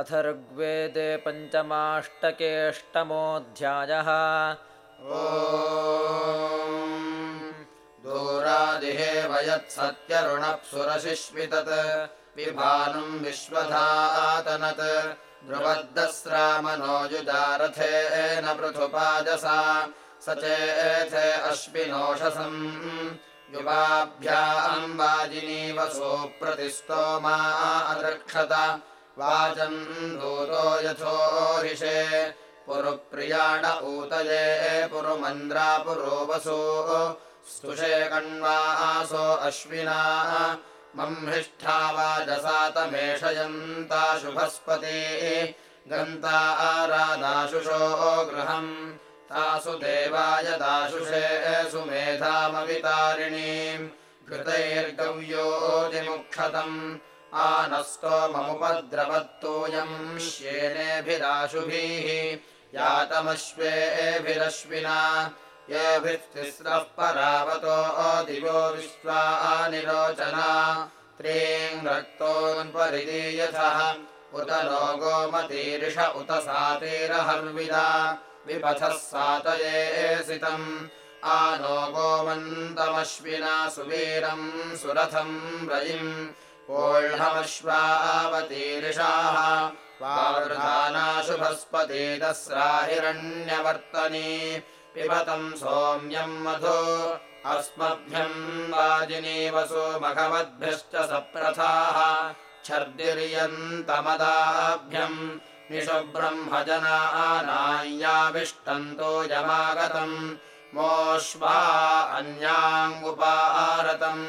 अथर्ग्वेदे पञ्चमाष्टकेष्टमोऽध्यायः। ओ दूरादिहे वयत्सत्यरुणप्सुरशिश्वितत् विभानुम् विश्वधातनत् ध्रुवद्दस्रामनोजुदारथेन पृथुपाजसा स चेथे अश्विनोषसम् युवाभ्याम् वाजिनीवसो प्रतिस्तोमा अदृक्षत वाचम् दूतो यथोरिषे। पुरुप्रियाण ऊतये पुरुमन्द्रा पुरोवसो। स्तुषे कण्वासो अश्विना। मह्मिष्ठा वाजसातमेषयन्ता शुभस्पति। गन्ता आरादाशुषो गृहम्। तासु देवाय दाशुषे सुमेधामवितारिणीम्। घृतैर्गव्योतिमुक्षतम् आनस्तोममुपद्रवत्तोऽयम् श्येनेभिराशुभिः यातमश्वेभिरश्विना येभिस्तिस्रः परावतो दिवो विश्वा निरोचना। त्रीम् रक्तोऽन्परिदीयथः उत नो गोमतीर्ष उत सातीरहर्विदा। विपथः सातयेसितम् आ नो गोमन्तमश्विना सुवीरम् सुरथम् रयिम् वोह्मश्वावतीर्षाः वावृधानाशुभस्पतिदस्राहिरण्यवर्तनी पिबतम् सोम्यम् मधु। अस्मभ्यम् वाजिनीवसु मघवद्भ्यश्च सप्रथाः। छर्दिर्यन्तमदाभ्यम् निषुब्रह्मजनानाय्याविष्टन्तो यमागतम्। मोष्वा अन्याङ्गुपारतम्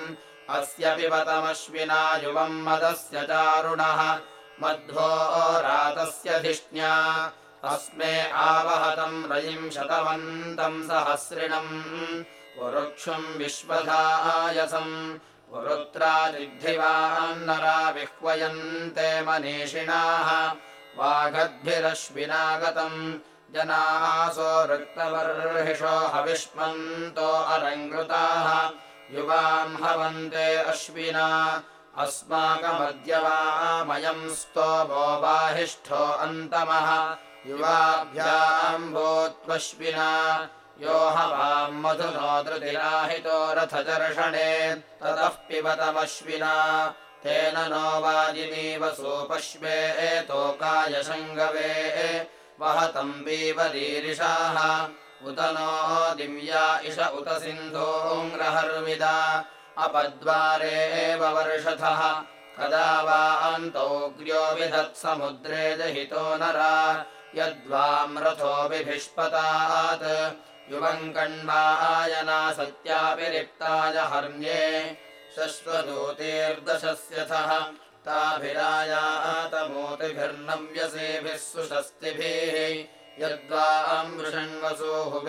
अस्य पिबतमश्विना युवम् मदस्य चारुणः मध्वो रातस्य धिष्ण्या। अस्मे आवहतम् रयिम् शतवन्तम् सहस्रिणम्। पुरुक्षुम् विश्वधायसम् पुरुत्रादिद्धिवान्नरा विह्वयन्ते मनीषिणाः। वाघद्भिरश्विनागतम् जनासो रक्तवर्हिषो हविष्मन्तो अरङ्कृताः युवाम् हवन्ते अश्विना। अस्माकमद्यवामयम् स्तोमो बाहिष्ठो अन्तमः। युवाभ्याम् भूत्वश्विना यो हवाम् मधुनो धृतिराहितो रथदर्शने ततः पिबतमश्विना। तेन नो वाजिनीवसोपश्वे एतोकायशङ्गवे। वहतम् बीवरीरिषाः उत नो दिव्या इष उत सिन्धूङ्ग्रहर्विदा अपद्वारे वर्षथः। कदा वा अन्तोऽग्र्यो विधत्समुद्रे दहितो नरा। यद्वाम् रथोऽभिभिष्पतात् युवम् कण्वायना सत्याभिरिक्ताय हर्म्ये। शश्वदूतीर्दशस्यथः। ताभिरायातमोतिभिर्नव्यसेभिः सुषस्तिभिः यद्वाम् वृषण्वसो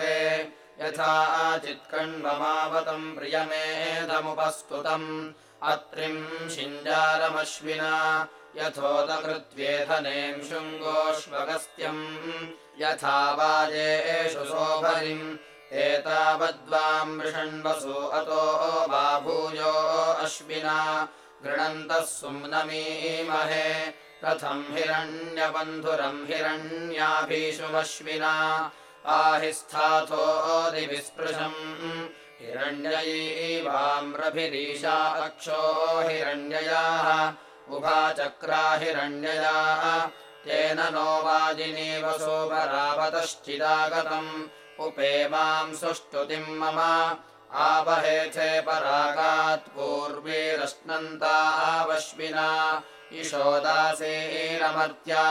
यथा चित्कण्वमावतम् प्रियमेधमुपस्तुतम्। अत्रिम् शिञ्जारमश्विना यथोदकृत्येधनेम् शृङ्गोष्वगस्त्यम्। यथा वाजेषु सोभरिम् एतावद्वाम् वृषण्वसु अतो बाभूयो अश्विना। गृणन्तः सुम्नमीमहे रथम् हिरण्यबन्धुरम् हिरण्याभीषुमश्विना आहिस्थाथोदिविस्पृशम् हिरण्ययीवाम्रभिरीशा अक्षो हिरण्ययाः उभाचक्रा हिरण्यया तेन नो वाजिनीवसो परावतश्चिदागतम् उपे माम् सुष्टुतिम् मम आवहेथे परागात् पूर्वीरश्नन्ता आवश्विना इषोदासेरमर्त्या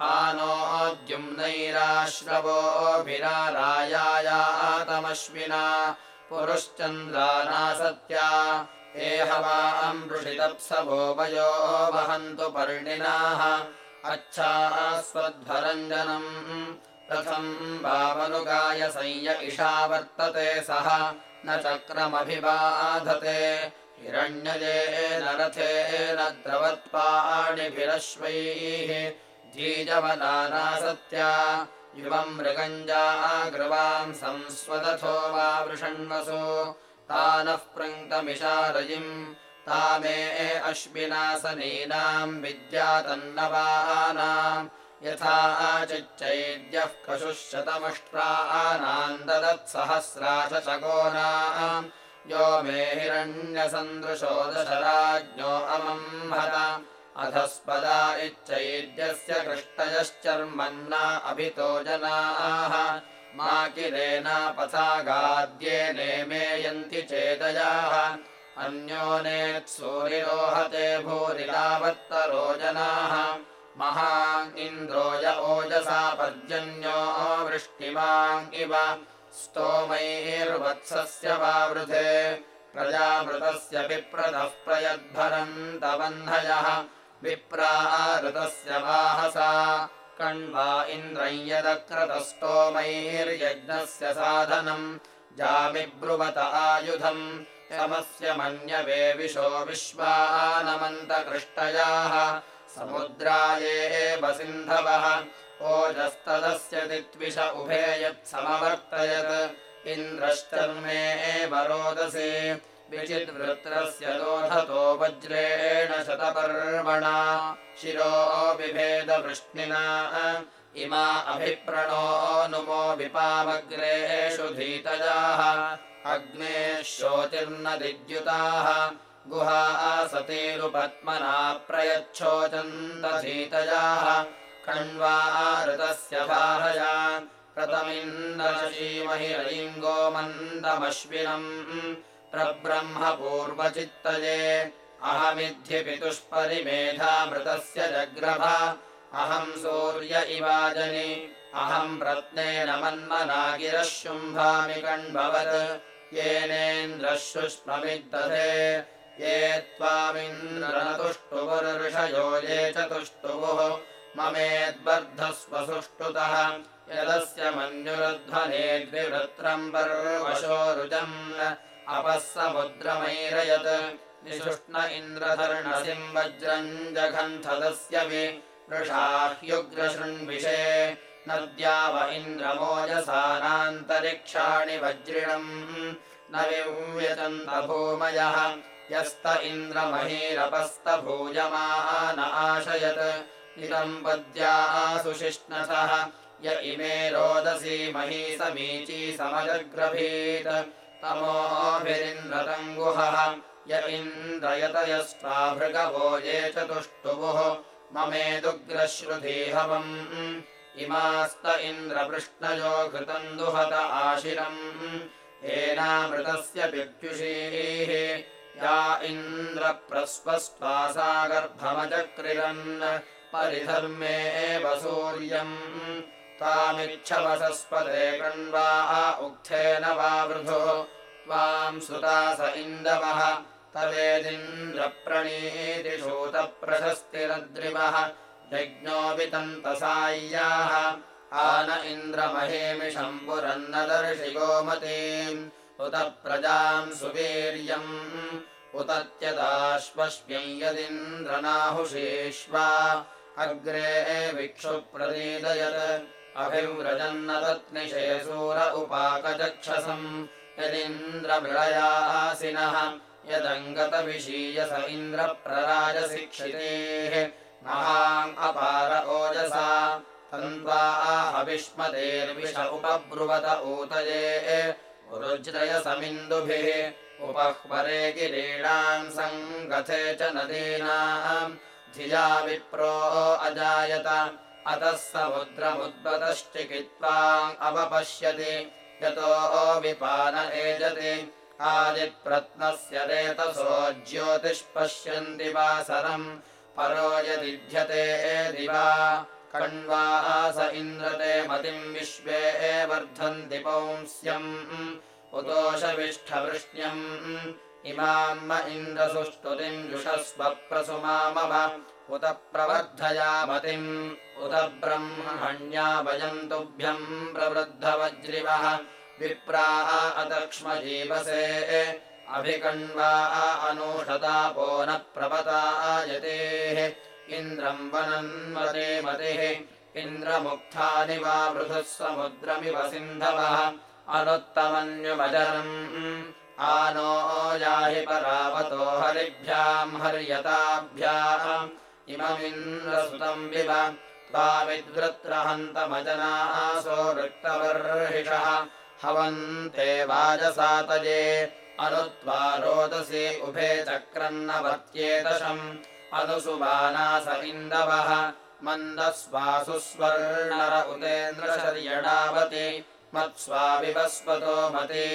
आनोद्युम्नैराश्रवोऽभिरारायातमश्विना पुरुश्चन्द्रानासत्या। एहवाम् वृषितप्सवोभयो वहन्तु पर्णिनाः। अच्छास्वध्वरञ्जनम् रथम् वामनुगाय संय इषा वर्तते सः। न चक्रमभिबाधते हिरण्यजेन रथेन द्रवत्पाणिभिरश्वैः जीजवदानासत्या युवम् मृगञ्जाग्रवाम् संस्वदथो वा वृषण्वसो तानः प्रङ्क्तमिषारयिम् तामे अश्विनासनीनाम् विद्यातन्नवानाम् यथा आचिच्चैद्यः कशुः शतमष्ट्राणाम् ददत्सहस्राशकोनाम् यो मे हिरण्यसन्दृशो दशराज्ञो अमम्हत अधस्पदा इच्चैद्यस्य कृष्टयश्चर्मन्ना अभितो जनाः। मा किरेनापथागाद्ये नेमेयन्ति चेदयाः। अन्योनेत्सूरिरोहते भूरिलावत्तरो जनाः। महा इन्द्रो य ओजसा पर्जन्यो वृष्टिमाम् इव स्तोमैर्वत्सस्य वावृधे प्रजामृतस्य विप्रतः प्रयद्भरन्तवह्नयः विप्राऋतस्य वाहसा कण्वा इन्द्रं यदक्रतस्तोमैर्यज्ञस्य साधनम् जामिब्रुवत आयुधम् समस्य मन्यवे विशो विश्वानमन्तकृष्टयाः समुद्राये सिन्धवः ओजस्तदस्य दित्विष उभे यत्समवर्तयत् इन्द्रश्चर्मे एव रोदसे। विचिद्वृत्रस्य दोधतो वज्रेण शतपर्वणा। शिरो बिभेदवृष्णिना इमा अभिप्रणो नुमो विपामग्रेषु धीतजाः। अग्ने गुहा सतीरुपत्मना प्रयच्छोचन्दधीतजाः कण्वा ऋतस्य भाहया। प्रतमिन्दशीमहिरलिङ्गो मन्दमश्विनम् प्रब्रह्म पूर्वचित्तये अहमिद्धि पितुष्परिमेधामृतस्य जग्रभ। अहम् सूर्य इवाजनि। अहम् रत्नेन मन्मनागिरः शुम्भामि कण्ववत् येनेन्द्रः शुष्ममिद्दधे ये त्वामिन्द्रनतुष्टुवुर्षयो ये च तुष्टुवुः ममेद्वर्धस्व सुष्टुतः यदस्य मञ्जुरध्वनेद्विवृत्रम् पर्वशो रुजम् अपः समुद्रमैरयत्। निषुष्ण इन्द्रधर्णसिम् वज्रम् जघन्थदस्य वि। वृषाह्युग्रशृण्विषे। नद्याव इन्द्रमोजसानान्तरिक्षाणि वज्रिणम्। न विव्यचन्तभूमयः। यस्त इन्द्रमहीरपस्तभूयमान आशयत् निरम्पद्यासुशिष्णसः य इमे रोदसी मही समीची समजग्रभीत्। तमोभिरिन्द्रतङ्गुहः य इन्द्रयतयस्त्वाभृगवो ये चतुष्टुवुः। ममेदुग्रश्रुधीहवम्। इमास्त इन्द्रपृष्णयो घृतम् दुहत आशिरम्। येनामृतस्य पिप्युषीः या इन्द्रप्रस्वस्त्वासा गर्भमजक्रिरन् परिधर्मे एव सूर्यम्। त्वामिच्छवसस्पदे कण्वा उक्थेन वा वृधुः। त्वाम् सुतास इन्दवः तवेदिन्द्रप्रणीतिशूतप्रशस्तिरद्रिवः यज्ञोऽपि तन्तसाय्याः आन इन्द्रमहेमिषम् पुरन्नदर्शि गोमतीम्। उत प्रजाम् सुवीर्यम्। उतत्यदाश्वश्व्यम् यदिन्द्रनाहुषेष्वा अग्रे विक्षुप्रदीदयत् तत्निशे सूर उपाकचक्षसम्। यदिन्द्रमृळयासिनः यदङ्गतविशीयस इन्द्रप्रराजशिक्षितेः। महाम् अपार ओजसा तन्त्वा हविष्मतेर्विष उपब्रुवत ऊतये। रुज्रयसमिन्दुभिः उपह्वरे गिरीणाम् सङ्गथे च नदीनाम् धिया विप्रो अजायत। अतः समुद्रमुद्वतश्चिकित्वा अवपश्यति यतो विपान एजति। आदिप्रत्नस्य रेतसो ज्योतिष्पश्यन्ति वासरम्। परो यदिध्यते दिवा। कण्वास इन्द्रते मतिम् विश्वे वर्धन्ति पौंस्यम्। उतोषविष्ठवृष्ण्यम् इमाम् इन्द्रसुष्टुतिम् जुषस्व प्रसुमामव उत प्रवर्धयामतिम्। उत ब्रह्मण्या वयम् तुभ्यम् प्रवृद्धवज्रिवः। विप्राः अतक्ष्मजीवसे अभिकण्वा अनूषतापो न प्रपतायतेः इन्द्रम् वनन्वते मतिः। इन्द्रमुक्थानि वा वृथुः समुद्रमिव सिन्धवः। अनुत्तमन्युमजरम् आनो याहि परावतो हरिभ्याम् हर्यताभ्याम् इममिन्द्रसुतम् विव त्वामिद्वृत्रहन्तमजनासो वृत्तवर्षिषः हवन्ते वाजसातये अनुत्वा रोदसी उभे चक्रन्नवत्येदशम् अनुसुबानास इन्दवः मन्दस्वासुस्वर्णर उदेन्द्रशर्यणावति मत्स्वाविवस्वतो मते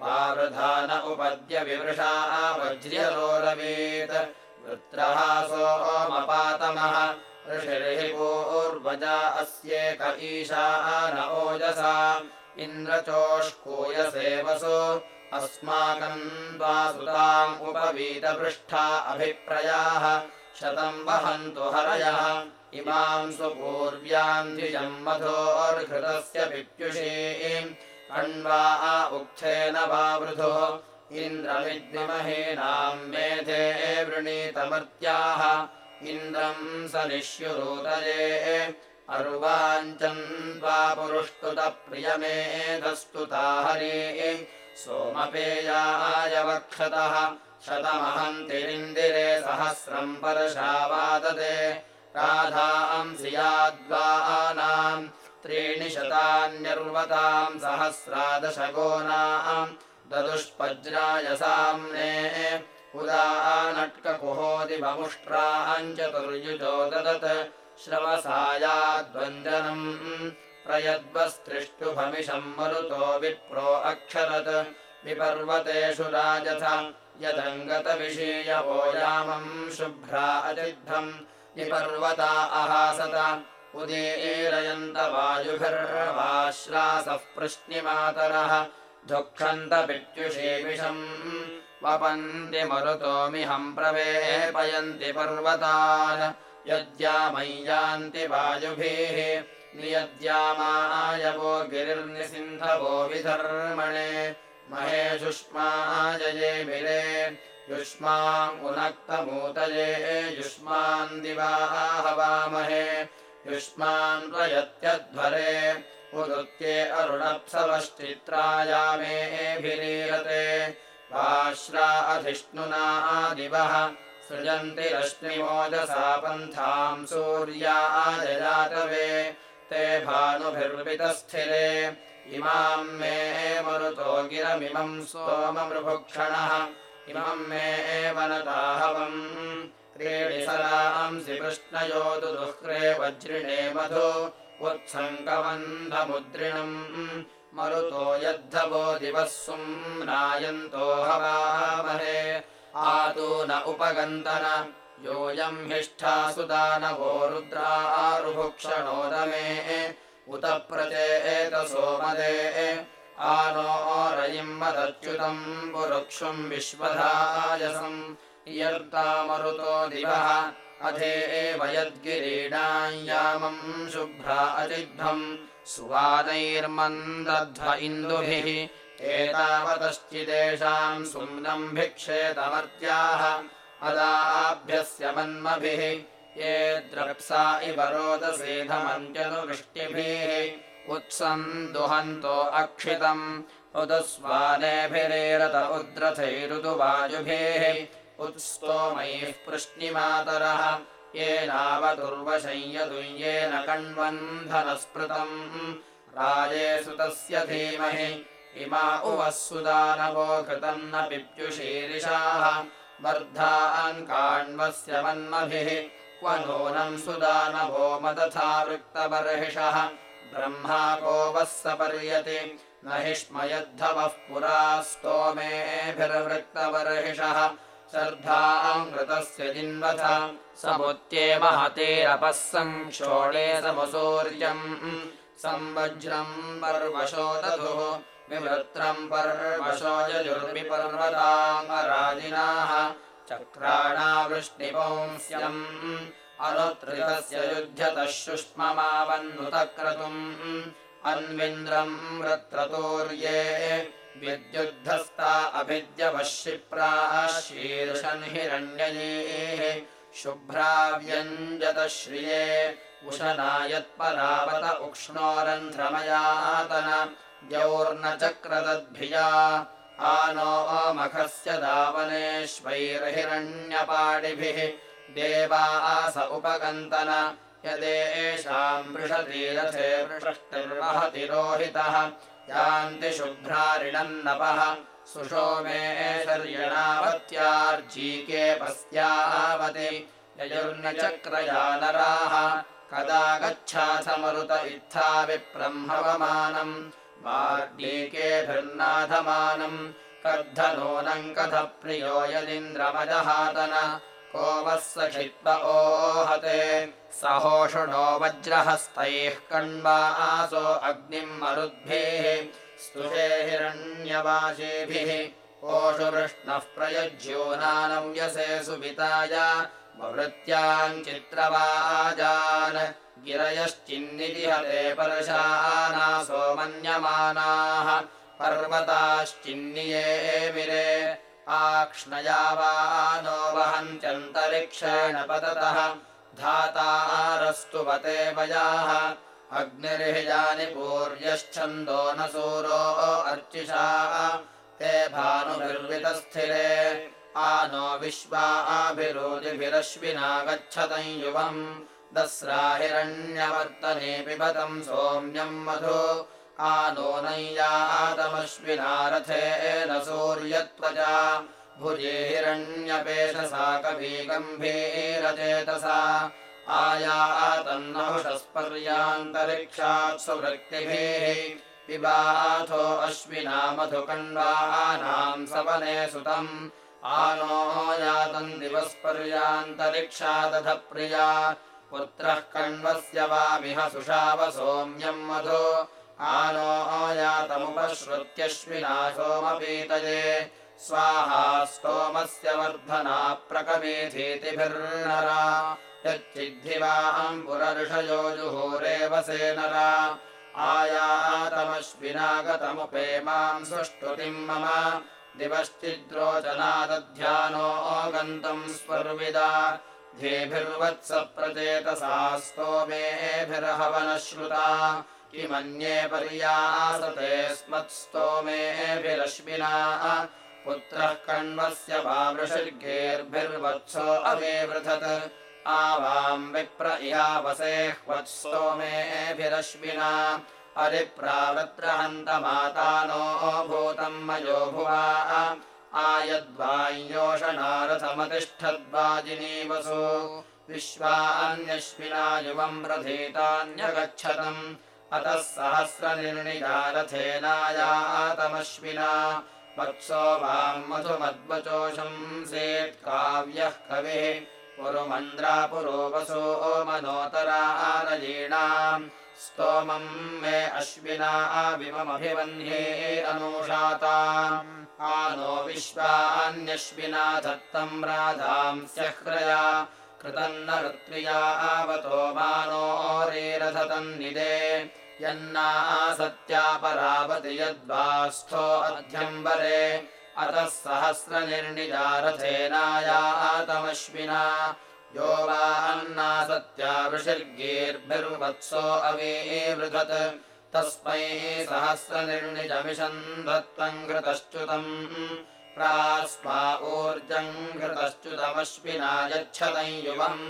वावृधान उपद्य विवृषा वज्र्यलोरवीत् वृत्रहासोमपातमः ऋषिर्हि पूर्वजा अस्येक ईशा न ओजसा। इन्द्रचोष्कूयसेवसो। अस्माकम् द्वासुताम् उपवीतपृष्ठा अभिप्रयाः। शतम् वहन्तु हरयः। इमाम् सुपूर्व्याम् द्विजम् मधोर्घृतस्य पिप्युषीम् कण्वा उक्थेन वा वृधुः इन्द्रमिद्विमहीनाम् मेधे वृणीतमर्त्याः। इन्द्रम् स निष्युरूतये अर्वाञ्चन् वा पुरुष्टुतप्रियमेधस्तुता हरे सोमपेयाय वक्षतः शतमहन्तिरिन्दिरे सहस्रम् परशावादते राधाम् श्रियाद्वानाम् त्रीणि शतान्यर्वताम् सहस्रादशगोनाम् ददुष्पज्राय साम्ने उदानट्ककुहोदिवमुष्ट्राञ्चतुर्युजो ददत्। श्रवसायाद्वन्दनम् प्रयद्वस्त्रिष्टुभमिषम् मरुतो विप्रो अक्षरत्। विपर्वतेषु राजथ यदङ्गतविषीयवो यामम् शुभ्रा अतिद्धम्। विपर्वता अहासत उदीरयन्त वायुभिर्वाश्रासः पृश्निमातरः दुःखन्तपित्युषीविषम् वपन्ति मरुतोमिहम् प्रवेपयन्ति पर्वतान्। यद्यामय्यान्ति वायुभिः नियद्यामायवो गिरिर्निसिन्धवो विधर्मणे। महेशुष्माजये मिरे युष्मामुनक्तमूतये युष्मान् दिवा हवामहे युष्मान् प्रयत्यध्वरे उदुत्ये अरुणप्सवश्चित्रायामेभिरीरते। वाश्रा अधिष्णुना दिवः सृजन्ति रश्मिमोजसा पन्थाम् सूर्याजयातवे ते भानुभिर्वितस्थिरे। इमाम् मे मरुतो गिरमिमम् सोममृभुक्षणः इमम् मे वनताहवम् क्रीडिसरांसि कृष्णयोतु दुःख्रे वज्रिणे मधु उत्सङ्गबन्धमुद्रिणम् मरुतो यद्धवो दिवः सुम्नायन्तो हवामहे। आदो न उपगन्तन। योऽयम् हिष्ठा सुदानवो रुद्रारुभुक्षणोदमे उत प्रचेतसोमदे आनो रयिम् मदच्युतम् पुरुक्षुम् विश्वधायसम् इयर्तामरुतो दिवः। अधे एव यद्गिरीणायामम् शुभ्रा अजिह्वम् सुवादैर्मन्दध्व इन्दुभिः। एतावतश्चिदेषाम् सुम्नम् भिक्षेतमर्त्याः अदाभ्यस्य मन्मभिः। ये द्रप्सा इव रोदसेधमञ्जनुवृष्टिभिः उत्सम् दुहन्तो अक्षितम्। उदस्वानेभिरेरत उद्रथैरुदुवायुभिः उत्स्तोमैः पृश्निमातरः येनावदुर्वशय्यदुय्येन कण्वन्धनस्पृतम्। राजे सुतस्य धीमहि। इमा उवः सुदानवो कृतम् न पिप्युषीरिषाः वर्धान् काण्वस्य मन्मभिः। क्व नूनम् सुदानवो मदथा वृक्तबर्हिषः ब्रह्मा को वः सपर्यति न हि स्मयद्धवः पुरा स्तोमेभिर्वृक्तबर्हिषः श्रद्धाङ्कृतस्य जिन्वथ। समुत्ये महतेरपः संक्षोणे समसूर्यम्। संवज्रम् पर्वशो दधुः विवृत्रम् पर्वशो यजुर्विपर्वताङ्गराजिनाः चक्राणावृष्टिपुंस्यम् अनुत्रितस्य युध्यतः शुष्ममावन्नुतक्रतुम्। अन्विन्द्रम् वृत्रतोर्ये विद्युद्धस्ता अभिद्यवः शिप्राः शीर्षन् हिरण्ययेः शुभ्राव्यञ्जत श्रिये उशना यत्परावत उक्ष्णोरन्ध्रमयातन द्यौर्न चक्रदद्भिया आनो मखस्य दावनेष्वैर्हिरण्यपाणिभिः देवास उपगन्तन यदेषाम् वृषतीरथे वृष्टिर्वहति रोहितः यान्ति शुभ्रारिणन्नपः। सुषोमे शर्यणावत्यार्जीके पस्यावति यजुर्नचक्रया नराः। कदा गच्छाथमरुत इत्था विब्रह्मवमानम्। वार्डीकेभिर्नाथमानम् कर्धनूनम् कथप्रियो यदिन्द्रमजहातन को वः सखित्व ओहते। सहोषुणो वज्रहस्तैः कण्वासो अग्निम् मरुद्भिः। स्तुषे हिरण्यवासेभिः। ओषुवृष्णः प्रयुज्योनानव्यसे सुविताय ववृत्याञ्चित्रवाजान् गिरयश्चिन्निति हते परशानासो मन्यमानाः। पर्वताश्चिन्नियेमिरे आक्ष्णया वा नो वहन्त्यन्तरिक्षेण पततः धातारस्तुवते वयाः अग्निर्हिजानि पूर्यश्छन्दो न सूरो अर्चिषा ते भानुभिर्वितस्थिरे आ नो विश्वाभिरोधिभिरश्विना गच्छतम् युवम् दस्राहिरण्यवर्तने पिबतम् सोम्यम् मधु आ नो नैयातमश्विना रथेन सूर्यत्वजा। भुजे हिरण्यपेशसा कवी गम्भीरचेतसा आयातन्नहुषस्पर्यान्तरिक्षात् सुवृत्तिभिः। पिबाथो अश्विना मधुकण्वानाम् सवने सुतम्। आनो यातम् दिवस्पर्यान्तरिक्षादथ प्रिया पुत्रः कण्वस्य वामिह सुषाव सोम्यम् मधु आनो यातमुपश्रुत्यश्विना सोमपीतये। स्वाहा स्तोमस्य वर्धना प्रकमेधीतिभिर्नरा। यच्चिद्धिवाम् पुरर्षयो जुहोरेव सेनरा। आयातमश्विनागतमुपे माम् सुष्टुतिम् मम। दिवश्चिद्रोचनादध्यानो गन्तम् स्वर्विदा धेभिर्वत्स प्रचेतसा स्तोमेभिर्हवनश्रुता किमन्ये पर्यासते स्मत्स्तोमेभिरश्विना पुत्रः कण्वस्य वावृषिर्गेर्भिर्वत्सो अवेवृथत् आवाम् विप्र इहावसेह्वत्स्तोमेभिरश्विना अरिप्रावृत्रहन्तमातानो भूतम् मयो भुवा। आयद्वाञ्योषणारथमतिष्ठद्वाजिनीवसु। विश्वान्यश्विना युवम् प्रधीतान्यगच्छतम् अतः सहस्रनिर्णिजारथेनायातमश्विना वत्सो वाम् मधुमद्वचोशंसेत् काव्यः कविः। पुरुमन्द्रापुरो वसो मनोतरारयीणाम् स्तोमम् मे अश्विना विममभिवह्ने अनूषाताम् आनो विश्वान्यश्विना धत्तम् कृतम् न ऋत्विया आवतो मानोरेरधतन्निदे यन्नासत्यापरावति यद्वास्थो अध्यम्बरे अतः सहस्रनिर्णिजारथेनायातमश्विना यो वान्नासत्या वृषिर्गेर्भिर्वत्सो अवेवृधत् तस्मै सहस्रनिर्णिजमिषम् दत्तम् घृतश्च्युतम्। प्रास्मा ऊर्जम् घृतश्च्युतमश्विना यच्छतम् युवम्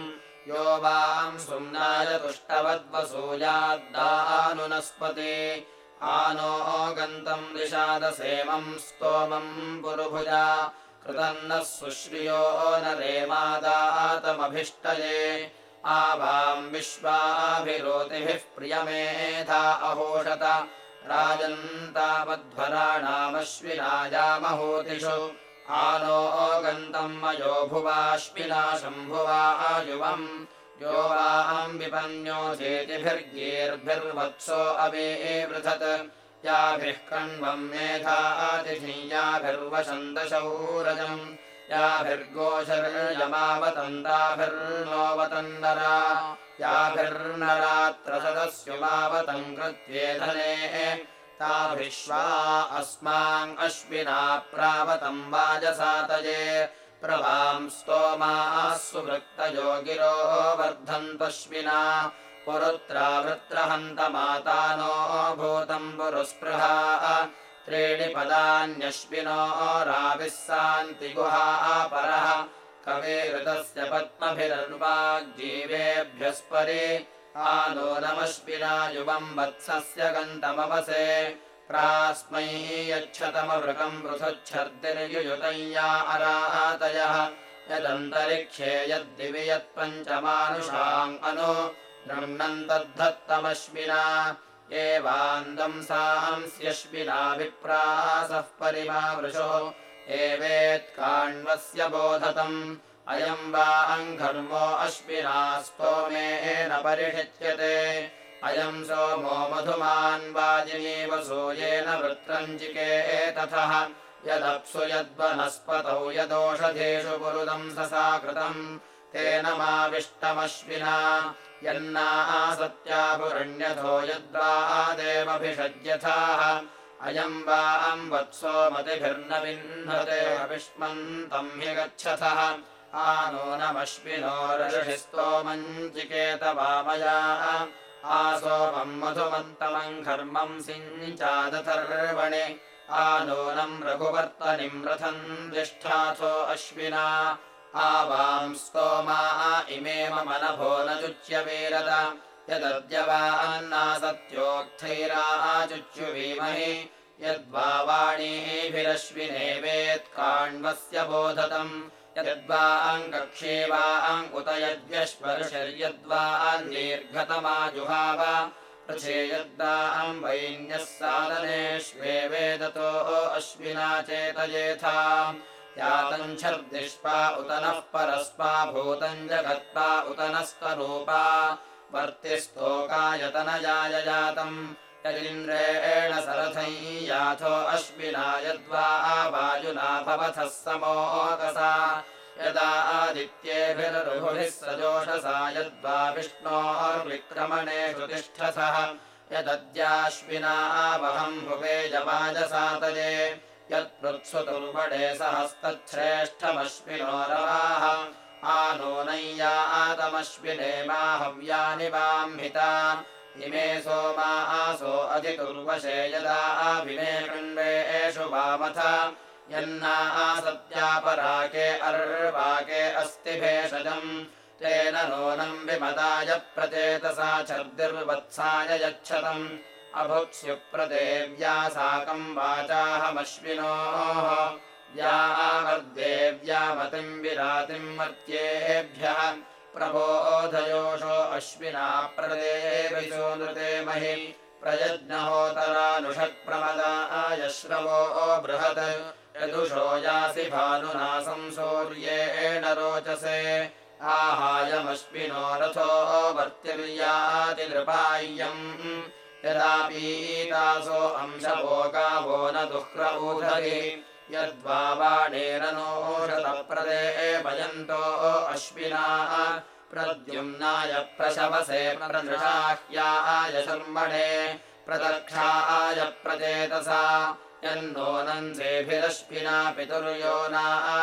यो वाम् सुम्नाय तुष्टवद्वसूयाद्दानुनस्पति आनो गन्तम् दिशादसेमम् स्तोमम् पुरुभुजा। कृतम् नः सुश्रियो न रेमादातमभिष्टये आवाम् विश्वाभिरोतिभिः प्रियमेधा अहोषत। राजन्तावध्वराणामश्विनायामहोतिषु आनो गन्तम् मयो भुवाश्विना शम्भुवा आयुवम्। यो वाम् विपन्यो चेतिभिर्गेर्भिर्वत्सो अवेवृथत् याभिः कण्वम् मेधातिथियाभिर्वशन्दशौरजम् याभिर्गोशर्यमावतन्ताभिर्नोवतन्नरा याभिर्नरात्र सदस्युमावतम् कृत्येधने ताभिश्वा अस्माम् अश्विना प्रावतम् वाजसातये प्रभाम् स्तोमाः सुवृत्तयो गिरो वर्धन्तश्विना पुरुत्रावृत्रहन्तमातानो भूतम् पुरुस्पृहा। त्रीणि पदान्यश्विनो राविस्सान्ति गुहा परः। कविहृतस्य पद्मभिरनुवाग्जीवेभ्यस्परि आनो नमश्विना युवम् वत्सस्य गन्तमवसे। प्रास्मै यच्छतमवृकम् पृथच्छर्दिर्युयुतय्या अरातयः यदन्तरिक्षे यद्दिवि यत्पञ्चमानुषाम् अनु। गृह्णम् तद्धत्तमश्विना एवान्दंसांस्यश्विना विप्रासः परिमावृशो एवेत्काण्वस्य बोधतम् अयम् वा अङ्घर्मो अश्विना स्तोमेन परिषिच्यते। अयम् सोमो मधुमान् वाजिनीवसूयेन वृत्रञ्जिके तथः। यदप्सु यद्वनस्पतौ यदोषधेषु पुरुदम् ससा कृतम् तेन माविष्टमश्विना। यन्नासत्यापुरण्यथो यद्वा देवभिषज्यथाः अयम् वा अम्वत्सो मतिभिर्न विह्नते अविष्मन्तम् गच्छथः आनूनमश्विनो ऋषिस्तोमञ्चिकेत वामया आसोमम् मधुमन्तमम् घर्मम् सिञ्चादथर्वणि। आनूनम् रघुवर्तनिम् रथम् तिष्ठाथो अश्विना। आवाम् स्तोमा इमे ममनभो न चुच्यवीरत यदद्यवान्नासत्योक्थैराचुच्युवीमहि यद्वा वाणीभिरश्विनेवेत्काण्वस्य बोधतम् यद्वा अङ्गक्षे वा अङ्कुत यद्यश्वर्षर्यद्वा दीर्घतमाजुहाव पृथे यद्वा अम्बैन्यः साधनेष्वेवेदतो अश्विना चेतयेथा। यातम् छर्दिष्पा उत नः परस्पा भूतम् जगत्पा उत वर्तिस्तोकायतनयाय जातम् यदिन्द्रेण सरथै याथो अश्विना यद्वा वायुना भवथः समोकसा। यदा आदित्येभिररुभिः सजोषसा यद्वा विष्णोर्विक्रमणेषु तिष्ठसः यदद्याश्विना वहम् भुवेजवाजसातये यत्पृत्सुतुर्वडे सहस्तच्छ्रेष्ठमश्विनो रवाः आनूनय्या आतमश्विने माहव्यानि वाम्हिता इमे सोमा आसो अधितुर्वशे यदा आभिमे कृण्डे एषु वामथ। यन्ना आसत्यापराके अर्वाके अस्ति भेषजम्। तेन नूनम् विमदाय प्रचेतसा छर्दिर्वत्साय यच्छतम्। अभुत्स्युप्रदेव्या साकम् वाचाहमश्विनोः। या आवर्देव्यामतिम् विरातिम् मर्त्येभ्यः प्रबोधयोषो अश्विना प्रदेविषो नृते महि प्रयज्ञहोतरानुषक्प्रमदायश्रवो बृहत्। यदुषो यासि भानुना संसूर्येण रोचसे। आहायमश्विनो रथो वर्तिर्याति नृपाय्यम्। यदा पीतासो अंशवो गावो न दुःख्रबूधरि यद्वा बाणेरनोषतप्रदे भजन्तो अश्विनाः। प्रद्युम्नाय प्रशवसे प्रदृशाह्याय शर्मणे प्रदक्षाय प्रचेतसा। यन्नो नन्देभिरश्विना पितुर्यो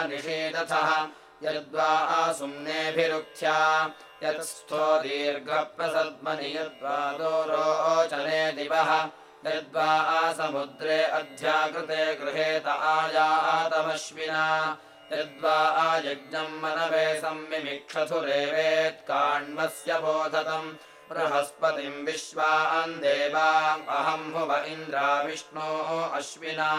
निषेदथः यद्वा सुम्नेभिरुक्थ्या यत्स्थो दीर्घप्रसद्मनि यद्वा दोरोचने दिवः यद्वा समुद्रे अध्याकृते गृहेत आयातमश्विना यद्वा आयज्ञम् मनवे संमिमिक्षथुरेवेत्काण्वस्य बोधतम्। बृहस्पतिम् विश्वान् देवाम् अहम् भुव इन्द्रा विष्णोः अश्विना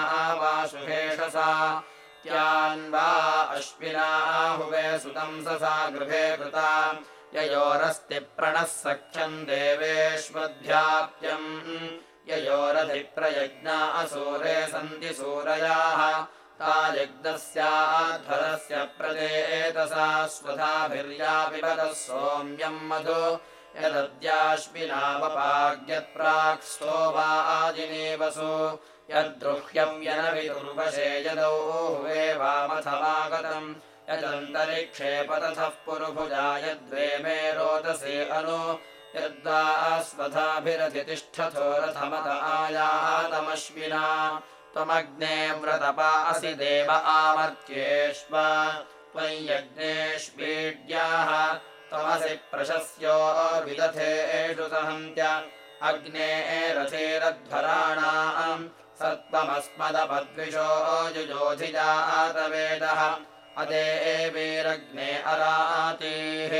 त्यान्वा अश्विना हुवे सुतम् ससा गृहे कृता। ययोरस्ति प्रणः सख्यम् देवेष्वध्याप्यम् ययोरधिप्रयज्ञा असूरे सन्ति सूरयाः। ता यज्ञस्याध्वरस्य प्रदेतसा स्वधाभिर्या पिबतः सोम्यम् मधु। यदद्याश्विनावपाग्यत्प्राक् वा आदिनेवसु यद्रुह्यम् यनविदुर्वशे यदौ हुवे वामथमागतम्। यदन्तरिक्षेप पुरुभुजा यद्वे मे रोदसे अनु यद्वा स्वधाभिरधितिष्ठथो रथमत आयातमश्विना त्वमग्ने व्रतपासि देव आमर्त्येष्व त्वय्यग्नेष्वीड्याः त्वमसि प्रशस्योर्विदथेषु सहन्त्य अग्ने रथेरध्वराणाम् सत्त्वमस्मदपद्विषो जुजोधिजातवेदः अदे एवेरग्ने अरातीः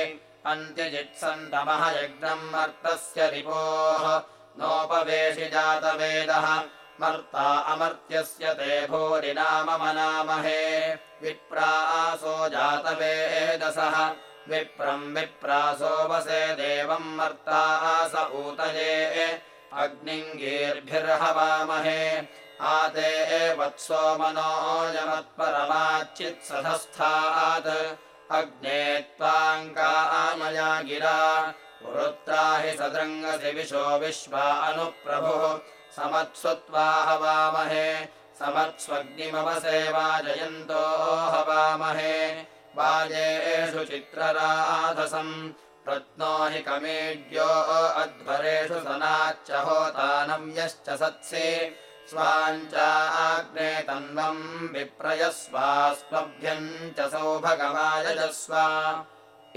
अन्त्यजित्सन्तमः यज्ञम् मर्तस्य रिपोः नोपवेशि जातवेदः। मर्ता अमर्त्यस्य ते भूरिनाम मनामहे। विप्रासो जातवेदसः। विप्रम् विप्रासोपसे देवम् मर्ता स ऊतये। अग्निङ्गीर्भिर्हवामहे आते वत्सो मनोजमत्परमाच्चित्सधस्थात् अग्ने त्वाङ्कामया गिरा पुरुत्रा हि सदृङ्गसि विशो विश्वा अनुप्रभुः। समत्सु त्वा हवामहे। समत्स्वग्निमवसे वाजयन्तो हवामहे। वाजेषु चित्रराधसम्। रत्नो हि कमेड्यो अध्वरेषु सनाच्च होतानव्यश्च सत्सि स्वाञ्चाग्ने तन्वम् विप्रयस्वास्मभ्यम् च सौभगमायजस्व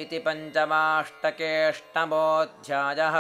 इति पञ्चमाष्टकेष्टमोऽध्यायः